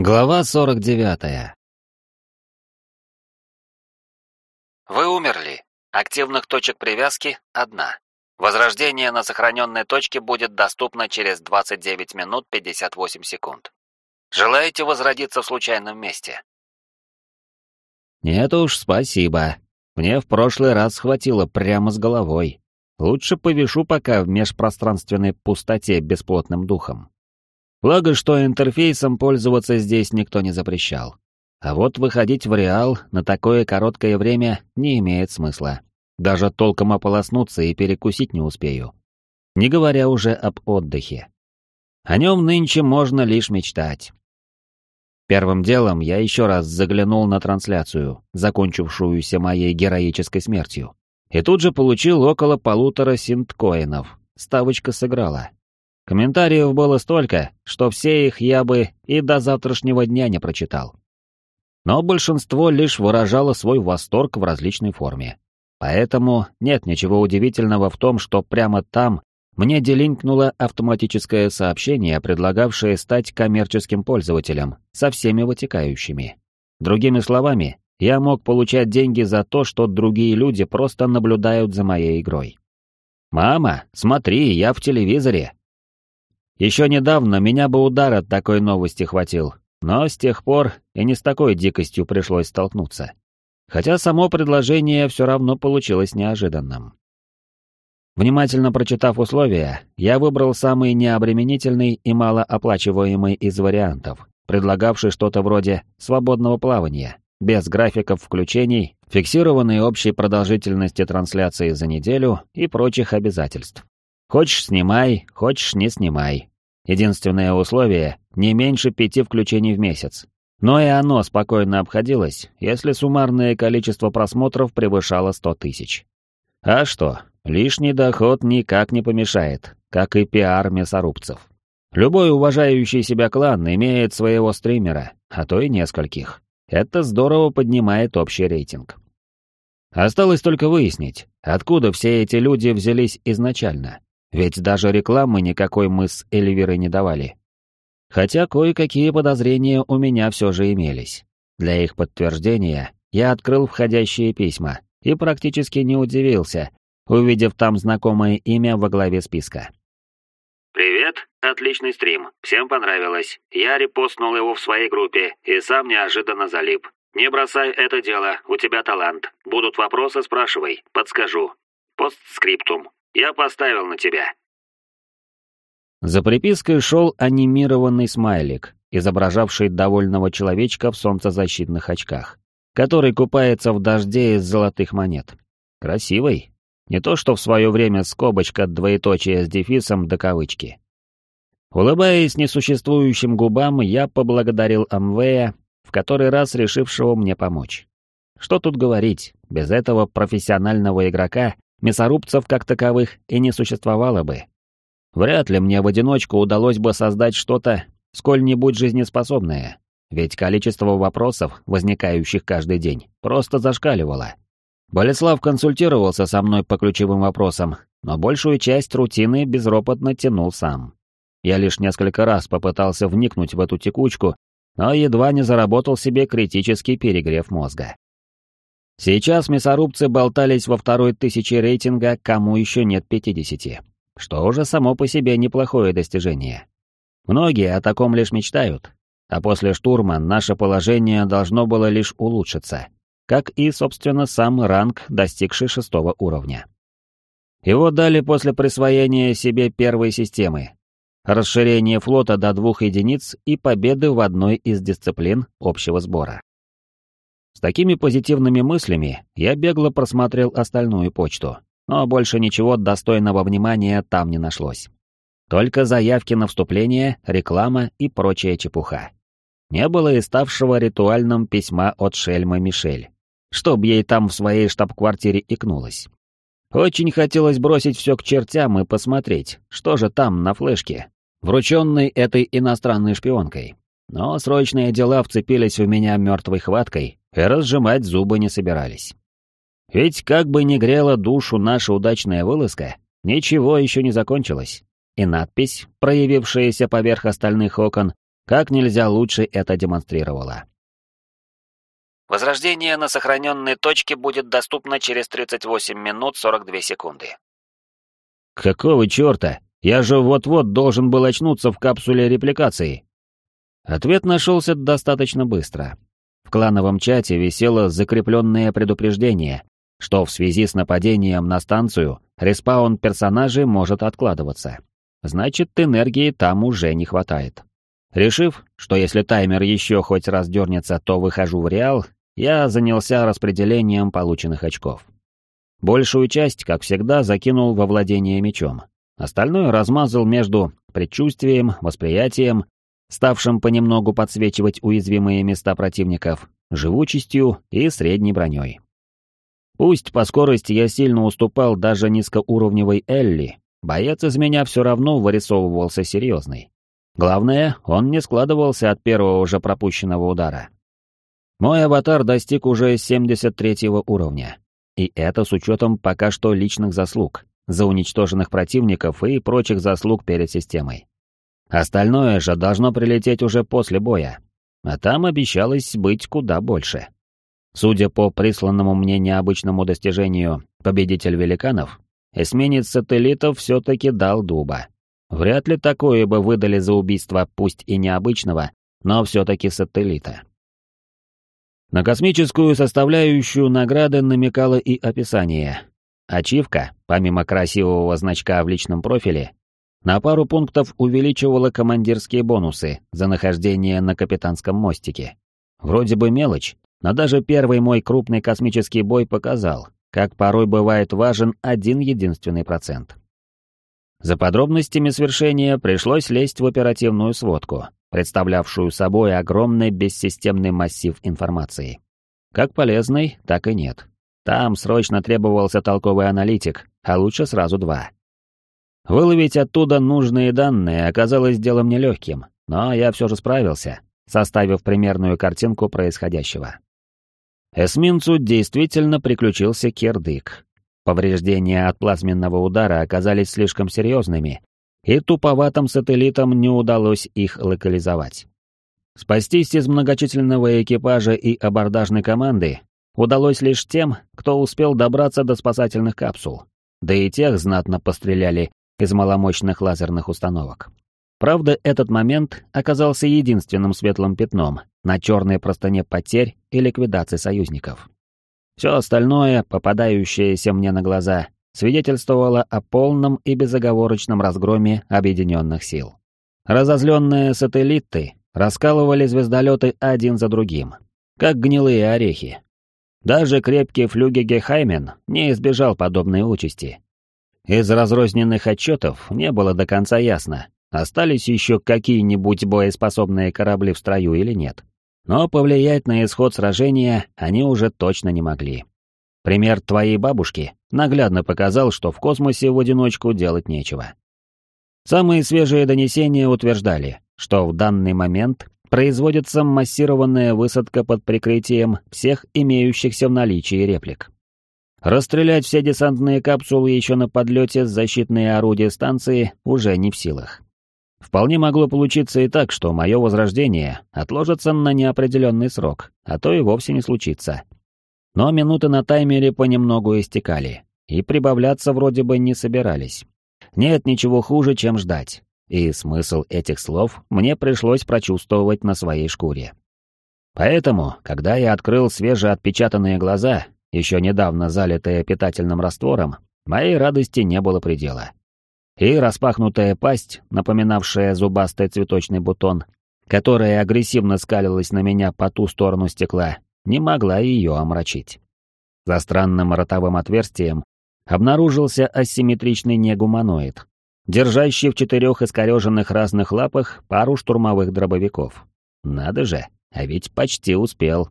Глава 49. Вы умерли. Активных точек привязки — одна. Возрождение на сохраненной точке будет доступно через 29 минут 58 секунд. Желаете возродиться в случайном месте? Нет уж, спасибо. Мне в прошлый раз хватило прямо с головой. Лучше повешу пока в межпространственной пустоте бесплотным духом. Благо, что интерфейсом пользоваться здесь никто не запрещал. А вот выходить в реал на такое короткое время не имеет смысла. Даже толком ополоснуться и перекусить не успею. Не говоря уже об отдыхе. О нем нынче можно лишь мечтать. Первым делом я еще раз заглянул на трансляцию, закончившуюся моей героической смертью. И тут же получил около полутора синткоинов. Ставочка сыграла. Комментариев было столько, что все их я бы и до завтрашнего дня не прочитал. Но большинство лишь выражало свой восторг в различной форме. Поэтому нет ничего удивительного в том, что прямо там мне делинкнуло автоматическое сообщение, предлагавшее стать коммерческим пользователем со всеми вытекающими. Другими словами, я мог получать деньги за то, что другие люди просто наблюдают за моей игрой. «Мама, смотри, я в телевизоре», еще недавно меня бы удар от такой новости хватил, но с тех пор и не с такой дикостью пришлось столкнуться. Хотя само предложение все равно получилось неожиданным. Внимательно прочитав условия, я выбрал самый необременительный и малооплачиваемый из вариантов, предлагавший что-то вроде свободного плавания, без графиков включений, фиксированной общей продолжительности трансляции за неделю и прочих обязательств. Хочешь снимай, хочешь не снимай. Единственное условие — не меньше пяти включений в месяц. Но и оно спокойно обходилось, если суммарное количество просмотров превышало сто тысяч. А что, лишний доход никак не помешает, как и пиар мясорубцев. Любой уважающий себя клан имеет своего стримера, а то и нескольких. Это здорово поднимает общий рейтинг. Осталось только выяснить, откуда все эти люди взялись изначально. Ведь даже рекламы никакой мы с Эльвирой не давали. Хотя кое-какие подозрения у меня все же имелись. Для их подтверждения я открыл входящие письма и практически не удивился, увидев там знакомое имя во главе списка. «Привет, отличный стрим, всем понравилось. Я репостнул его в своей группе и сам неожиданно залип. Не бросай это дело, у тебя талант. Будут вопросы, спрашивай, подскажу. Постскриптум. Я поставил на тебя». За припиской шел анимированный смайлик, изображавший довольного человечка в солнцезащитных очках, который купается в дожде из золотых монет. Красивый. Не то что в свое время скобочка двоеточие с дефисом до кавычки. Улыбаясь несуществующим губам, я поблагодарил Амвея, в который раз решившего мне помочь. Что тут говорить, без этого профессионального игрока мясорубцев как таковых и не существовало бы. Вряд ли мне в одиночку удалось бы создать что-то сколь-нибудь жизнеспособное, ведь количество вопросов, возникающих каждый день, просто зашкаливало. Болеслав консультировался со мной по ключевым вопросам, но большую часть рутины безропотно тянул сам. Я лишь несколько раз попытался вникнуть в эту текучку, но едва не заработал себе критический перегрев мозга. Сейчас мясорубцы болтались во второй тысяче рейтинга, кому еще нет пятидесяти, что уже само по себе неплохое достижение. Многие о таком лишь мечтают, а после штурма наше положение должно было лишь улучшиться, как и, собственно, сам ранг, достигший шестого уровня. Его дали после присвоения себе первой системы, расширение флота до двух единиц и победы в одной из дисциплин общего сбора. С такими позитивными мыслями я бегло просмотрел остальную почту, но больше ничего достойного внимания там не нашлось. Только заявки на вступление, реклама и прочая чепуха. Не было и ставшего ритуальным письма от Шельмы Мишель, чтоб ей там в своей штаб-квартире икнулось. Очень хотелось бросить все к чертям и посмотреть, что же там на флешке, врученной этой иностранной шпионкой. Но срочные дела вцепились в меня мертвой хваткой, и разжимать зубы не собирались. Ведь как бы ни грела душу наша удачная вылазка, ничего еще не закончилось, и надпись, проявившаяся поверх остальных окон, как нельзя лучше это демонстрировало. Возрождение на сохраненной точке будет доступно через 38 минут 42 секунды. Какого черта? Я же вот-вот должен был очнуться в капсуле репликации. Ответ нашелся достаточно быстро. В клановом чате висело закрепленное предупреждение, что в связи с нападением на станцию респаун персонажей может откладываться. Значит, энергии там уже не хватает. Решив, что если таймер еще хоть раз дернется, то выхожу в реал, я занялся распределением полученных очков. Большую часть, как всегда, закинул во владение мечом. Остальное размазал между предчувствием, восприятием, ставшим понемногу подсвечивать уязвимые места противников, живучестью и средней броней. Пусть по скорости я сильно уступал даже низкоуровневой Элли, боец из меня все равно вырисовывался серьезный. Главное, он не складывался от первого уже пропущенного удара. Мой аватар достиг уже 73 уровня. И это с учетом пока что личных заслуг, за уничтоженных противников и прочих заслуг перед системой. Остальное же должно прилететь уже после боя. А там обещалось быть куда больше. Судя по присланному мне необычному достижению «Победитель великанов», эсминец сателлитов все-таки дал дуба. Вряд ли такое бы выдали за убийство пусть и необычного, но все-таки сателлита. На космическую составляющую награды намекало и описание. Ачивка, помимо красивого значка в личном профиле, на пару пунктов увеличивала командирские бонусы за нахождение на капитанском мостике. Вроде бы мелочь, но даже первый мой крупный космический бой показал, как порой бывает важен один единственный процент. За подробностями свершения пришлось лезть в оперативную сводку, представлявшую собой огромный бессистемный массив информации. Как полезный, так и нет. Там срочно требовался толковый аналитик, а лучше сразу два. Выловить оттуда нужные данные оказалось делом нелегким, но я все же справился, составив примерную картинку происходящего. Эсминцу действительно приключился кирдык. Повреждения от плазменного удара оказались слишком серьезными, и туповатым сателлитам не удалось их локализовать. Спастись из многочисленного экипажа и абордажной команды удалось лишь тем, кто успел добраться до спасательных капсул, да и тех знатно постреляли из маломощных лазерных установок. Правда, этот момент оказался единственным светлым пятном на черной простыне потерь и ликвидации союзников. Все остальное, попадающееся мне на глаза, свидетельствовало о полном и безоговорочном разгроме объединенных сил. Разозленные сателлиты раскалывали звездолеты один за другим, как гнилые орехи. Даже крепкий флюгеге Хаймен не избежал подобной участи. Из разрозненных отчетов не было до конца ясно, остались еще какие-нибудь боеспособные корабли в строю или нет. Но повлиять на исход сражения они уже точно не могли. Пример твоей бабушки наглядно показал, что в космосе в одиночку делать нечего. Самые свежие донесения утверждали, что в данный момент производится массированная высадка под прикрытием всех имеющихся в наличии реплик. Расстрелять все десантные капсулы еще на подлете с защитные орудия станции уже не в силах. Вполне могло получиться и так, что мое возрождение отложится на неопределенный срок, а то и вовсе не случится, но минуты на таймере понемногу истекали, и прибавляться вроде бы не собирались. Нет ничего хуже, чем ждать. И смысл этих слов мне пришлось прочувствовать на своей шкуре. Поэтому, когда я открыл свежеотпечатанные глаза, еще недавно залитые питательным раствором, моей радости не было предела. И распахнутая пасть, напоминавшая зубастый цветочный бутон, которая агрессивно скалилась на меня по ту сторону стекла, не могла ее омрачить. За странным ротовым отверстием обнаружился асимметричный негуманоид, держащий в четырех искореженных разных лапах пару штурмовых дробовиков. Надо же, а ведь почти успел.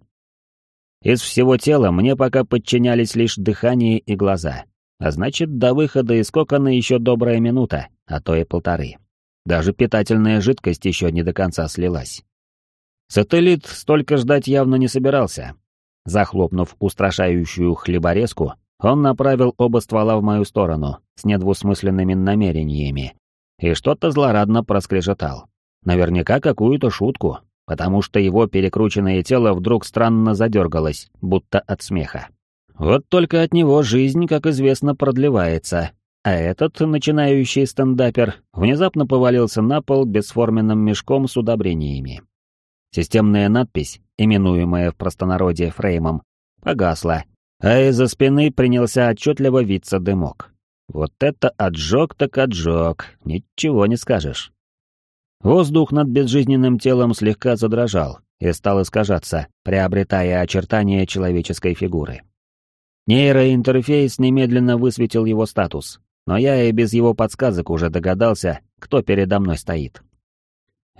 Из всего тела мне пока подчинялись лишь дыхание и глаза, а значит, до выхода из кокона еще добрая минута, а то и полторы. Даже питательная жидкость еще не до конца слилась. Сателлит столько ждать явно не собирался. Захлопнув устрашающую хлеборезку, он направил оба ствола в мою сторону с недвусмысленными намерениями и что-то злорадно проскрежетал. Наверняка какую-то шутку, потому что его перекрученное тело вдруг странно задергалось, будто от смеха. Вот только от него жизнь, как известно, продлевается, а этот, начинающий стендапер, внезапно повалился на пол бесформенным мешком с удобрениями. Системная надпись, именуемая в простонародье фреймом, погасла, а из-за спины принялся отчетливо виться дымок. Вот это отжог так отжог, ничего не скажешь. Воздух над безжизненным телом слегка задрожал и стал искажаться, приобретая очертания человеческой фигуры. Нейроинтерфейс немедленно высветил его статус, но я и без его подсказок уже догадался, кто передо мной стоит.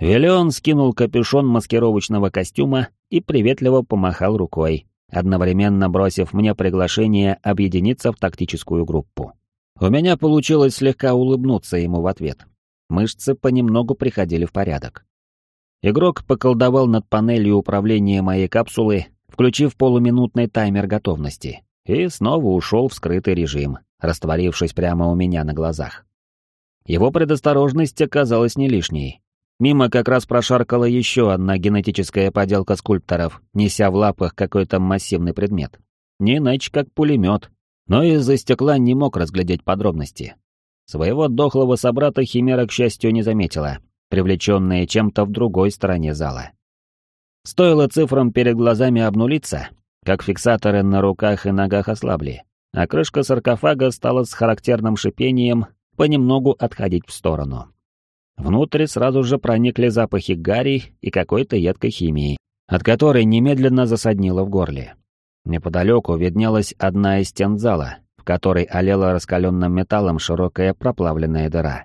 Виллион скинул капюшон маскировочного костюма и приветливо помахал рукой, одновременно бросив мне приглашение объединиться в тактическую группу. У меня получилось слегка улыбнуться ему в ответ. Мышцы понемногу приходили в порядок. Игрок поколдовал над панелью управления моей капсулы, включив полуминутный таймер готовности, и снова ушел в скрытый режим, растворившись прямо у меня на глазах. Его предосторожность оказалась не лишней. Мимо как раз прошаркала еще одна генетическая поделка скульпторов, неся в лапах какой-то массивный предмет. Не иначе как пулемет, но из-за стекла не мог разглядеть подробности. Своего дохлого собрата Химера, к счастью, не заметила, привлеченная чем-то в другой стороне зала. Стоило цифрам перед глазами обнулиться, как фиксаторы на руках и ногах ослабли, а крышка саркофага стала с характерным шипением понемногу отходить в сторону. Внутрь сразу же проникли запахи гари и какой-то едкой химии, от которой немедленно засаднило в горле. Неподалеку виднелась одна из стен зала, которой олела раскаленным металлом широкая проплавленная дыра.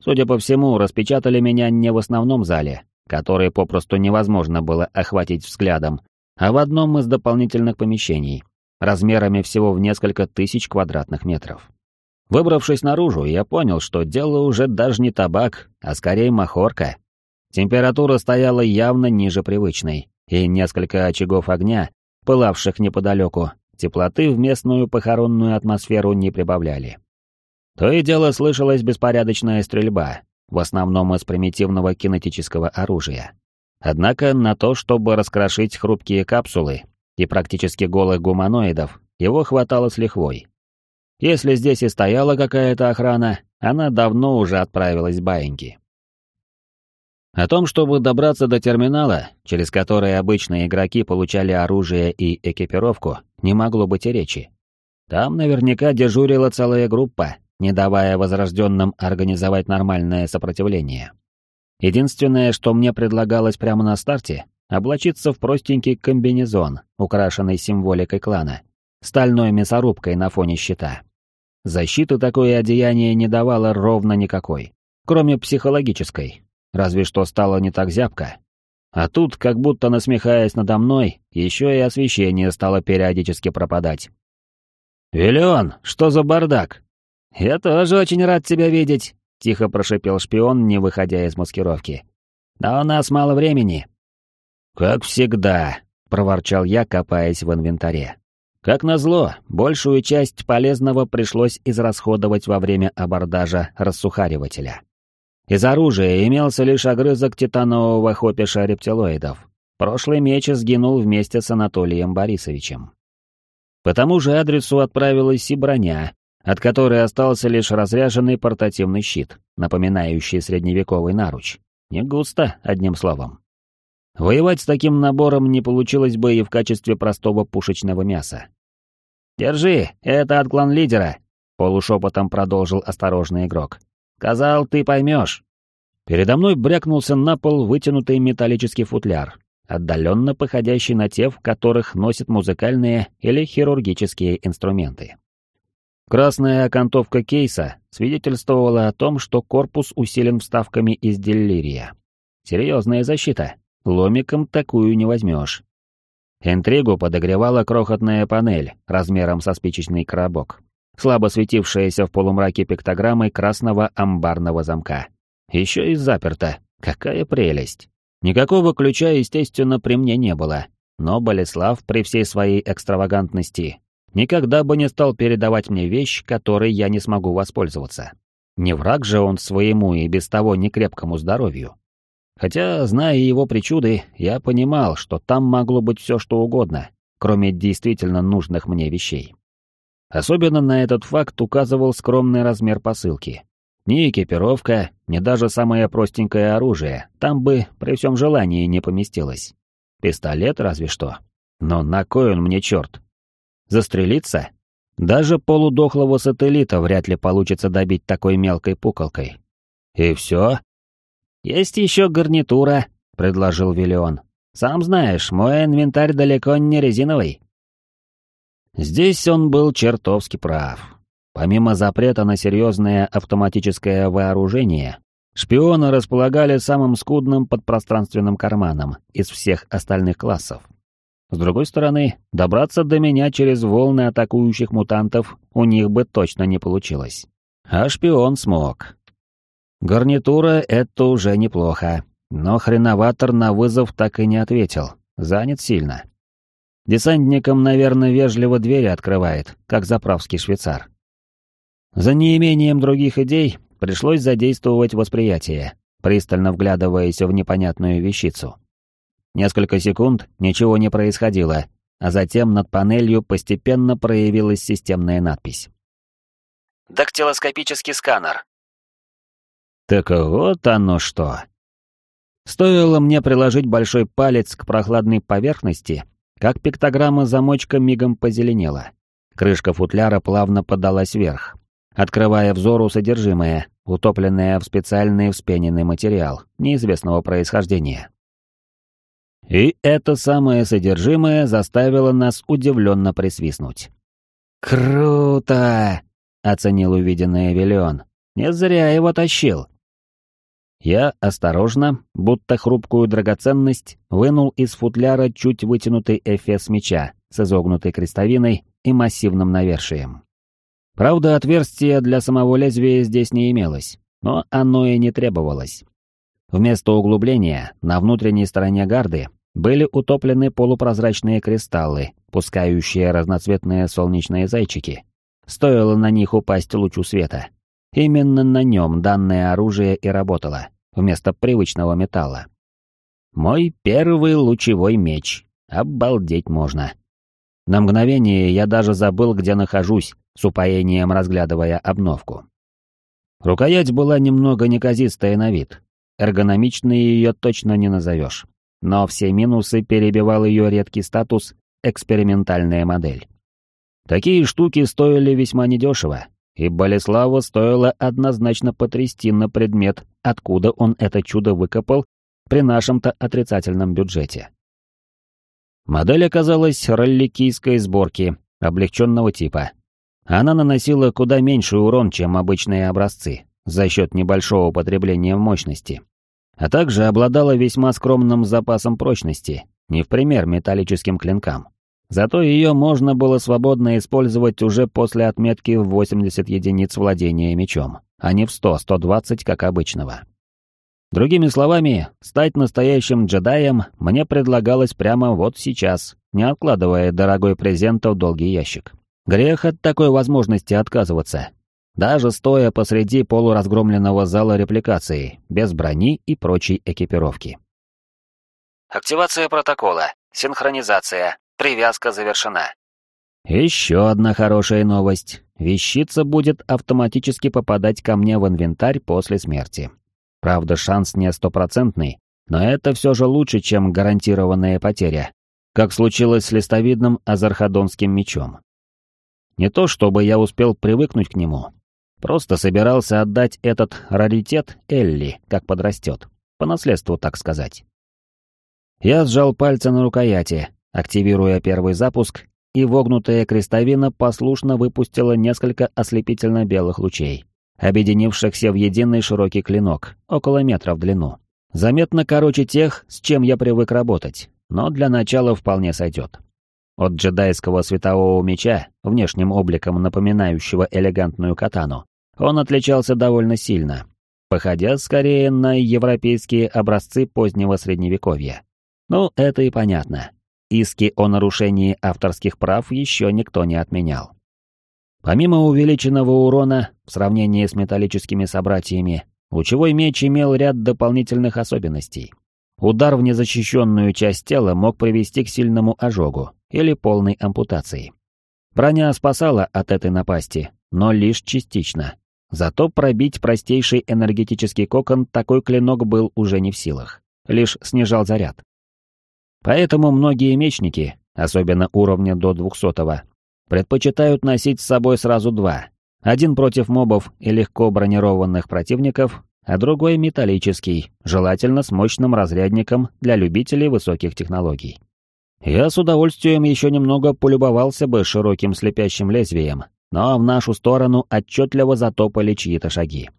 Судя по всему, распечатали меня не в основном зале, который попросту невозможно было охватить взглядом, а в одном из дополнительных помещений, размерами всего в несколько тысяч квадратных метров. Выбравшись наружу, я понял, что дело уже даже не табак, а скорее махорка. Температура стояла явно ниже привычной, и несколько очагов огня, пылавших неподалеку, теплоты в местную похоронную атмосферу не прибавляли. То и дело слышалась беспорядочная стрельба, в основном из примитивного кинетического оружия. Однако на то, чтобы раскрошить хрупкие капсулы и практически голых гуманоидов, его хватало с лихвой. Если здесь и стояла какая-то охрана, она давно уже отправилась в баиньки. О том, чтобы добраться до терминала, через который обычные игроки получали оружие и экипировку, не могло быть и речи. Там наверняка дежурила целая группа, не давая возрожденным организовать нормальное сопротивление. Единственное, что мне предлагалось прямо на старте, облачиться в простенький комбинезон, украшенный символикой клана, стальной мясорубкой на фоне щита. Защиты такое одеяние не давало ровно никакой, кроме психологической, разве что стало не так зябко. А тут, как будто насмехаясь надо мной, еще и освещение стало периодически пропадать. «Виллион, что за бардак?» «Я тоже очень рад тебя видеть», — тихо прошипел шпион, не выходя из маскировки. «Но у нас мало времени». «Как всегда», — проворчал я, копаясь в инвентаре. Как назло, большую часть полезного пришлось израсходовать во время абордажа рассухаривателя. Из оружия имелся лишь огрызок титанового хопиша рептилоидов. Прошлый меч сгинул вместе с Анатолием Борисовичем. По тому же адресу отправилась и броня, от которой остался лишь разряженный портативный щит, напоминающий средневековый наруч. Не густо, одним словом. Воевать с таким набором не получилось бы и в качестве простого пушечного мяса. «Держи, это от клан-лидера», — полушепотом продолжил осторожный игрок. Сказал, ты поймешь. Передо мной брякнулся на пол вытянутый металлический футляр, отдаленно походящий на те, в которых носят музыкальные или хирургические инструменты. Красная окантовка кейса свидетельствовала о том, что корпус усилен вставками из делирия. Серьезная защита. Ломиком такую не возьмешь. Интригу подогревала крохотная панель размером со спичечный коробок слабо светившаяся в полумраке пиктограммой красного амбарного замка. Еще и заперта. Какая прелесть. Никакого ключа, естественно, при мне не было, но Болеслав при всей своей экстравагантности никогда бы не стал передавать мне вещь, которой я не смогу воспользоваться. Не враг же он своему и без того некрепкому здоровью. Хотя, зная его причуды, я понимал, что там могло быть все что угодно, кроме действительно нужных мне вещей. Особенно на этот факт указывал скромный размер посылки. Ни экипировка, ни даже самое простенькое оружие там бы при всем желании не поместилось. Пистолет разве что. Но на кой он мне черт? Застрелиться? Даже полудохлого сателлита вряд ли получится добить такой мелкой пуколкой. И все? Есть еще гарнитура, предложил Виллион. Сам знаешь, мой инвентарь далеко не резиновый. Здесь он был чертовски прав. Помимо запрета на серьезное автоматическое вооружение, шпионы располагали самым скудным подпространственным карманом из всех остальных классов. С другой стороны, добраться до меня через волны атакующих мутантов у них бы точно не получилось. А шпион смог. Гарнитура — это уже неплохо, но хреноватор на вызов так и не ответил, занят сильно. Десантникам, наверное, вежливо двери открывает, как заправский швейцар. За неимением других идей пришлось задействовать восприятие, пристально вглядываясь в непонятную вещицу. Несколько секунд ничего не происходило, а затем над панелью постепенно проявилась системная надпись. «Дактилоскопический сканер». Так вот оно что. Стоило мне приложить большой палец к прохладной поверхности, как пиктограмма замочка мигом позеленела. Крышка футляра плавно подалась вверх, открывая взору содержимое, утопленное в специальный вспененный материал неизвестного происхождения. И это самое содержимое заставило нас удивленно присвистнуть. «Круто!» — оценил увиденное Виллион. «Не зря его тащил». Я осторожно, будто хрупкую драгоценность, вынул из футляра чуть вытянутый эфес меча с изогнутой крестовиной и массивным навершием. Правда, отверстия для самого лезвия здесь не имелось, но оно и не требовалось. Вместо углубления на внутренней стороне гарды были утоплены полупрозрачные кристаллы, пускающие разноцветные солнечные зайчики. Стоило на них упасть лучу света. Именно на нем данное оружие и работало, вместо привычного металла. Мой первый лучевой меч. Обалдеть можно. На мгновение я даже забыл, где нахожусь, с упоением разглядывая обновку. Рукоять была немного неказистая на вид, Эргономичной ее точно не назовешь. Но все минусы перебивал ее редкий статус «экспериментальная модель». Такие штуки стоили весьма недешево, и Болеславу стоило однозначно потрясти на предмет, откуда он это чудо выкопал при нашем-то отрицательном бюджете. Модель оказалась ролликийской сборки, облегченного типа. Она наносила куда меньший урон, чем обычные образцы, за счет небольшого потребления мощности а также обладала весьма скромным запасом прочности, не в пример металлическим клинкам. Зато ее можно было свободно использовать уже после отметки в 80 единиц владения мечом, а не в 100-120, как обычного. Другими словами, стать настоящим джедаем мне предлагалось прямо вот сейчас, не откладывая дорогой презент в долгий ящик. Грех от такой возможности отказываться, даже стоя посреди полуразгромленного зала репликации, без брони и прочей экипировки. Активация протокола, синхронизация, привязка завершена. Еще одна хорошая новость. Вещица будет автоматически попадать ко мне в инвентарь после смерти. Правда, шанс не стопроцентный, но это все же лучше, чем гарантированная потеря, как случилось с листовидным азархадонским мечом. Не то чтобы я успел привыкнуть к нему, Просто собирался отдать этот раритет Элли, как подрастет. По наследству, так сказать. Я сжал пальцы на рукояти, активируя первый запуск, и вогнутая крестовина послушно выпустила несколько ослепительно белых лучей, объединившихся в единый широкий клинок, около метра в длину. Заметно короче тех, с чем я привык работать, но для начала вполне сойдет. От джедайского светового меча, внешним обликом напоминающего элегантную катану, он отличался довольно сильно, походя скорее на европейские образцы позднего средневековья. Ну, это и понятно. Иски о нарушении авторских прав еще никто не отменял. Помимо увеличенного урона, в сравнении с металлическими собратьями, Лучевой меч имел ряд дополнительных особенностей. Удар в незащищенную часть тела мог привести к сильному ожогу или полной ампутации. Броня спасала от этой напасти, но лишь частично. Зато пробить простейший энергетический кокон такой клинок был уже не в силах, лишь снижал заряд. Поэтому многие мечники, особенно уровня до 200 предпочитают носить с собой сразу два. Один против мобов и легко бронированных противников, а другой металлический, желательно с мощным разрядником для любителей высоких технологий. Я с удовольствием еще немного полюбовался бы широким слепящим лезвием, но в нашу сторону отчетливо затопали чьи-то шаги.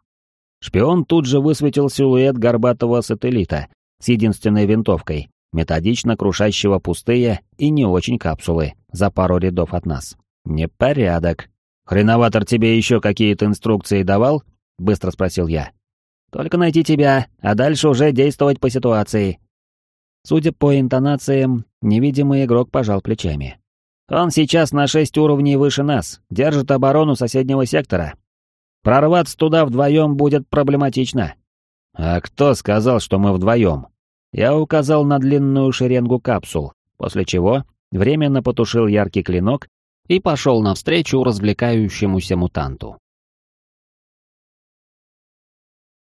Шпион тут же высветил силуэт горбатого сателлита с единственной винтовкой, методично крушащего пустые и не очень капсулы за пару рядов от нас. Непорядок. «Хреноватор тебе еще какие-то инструкции давал?» — быстро спросил я. «Только найти тебя, а дальше уже действовать по ситуации». Судя по интонациям, невидимый игрок пожал плечами. «Он сейчас на шесть уровней выше нас, держит оборону соседнего сектора. Прорваться туда вдвоем будет проблематично». «А кто сказал, что мы вдвоем?» Я указал на длинную шеренгу капсул, после чего временно потушил яркий клинок и пошел навстречу развлекающемуся мутанту.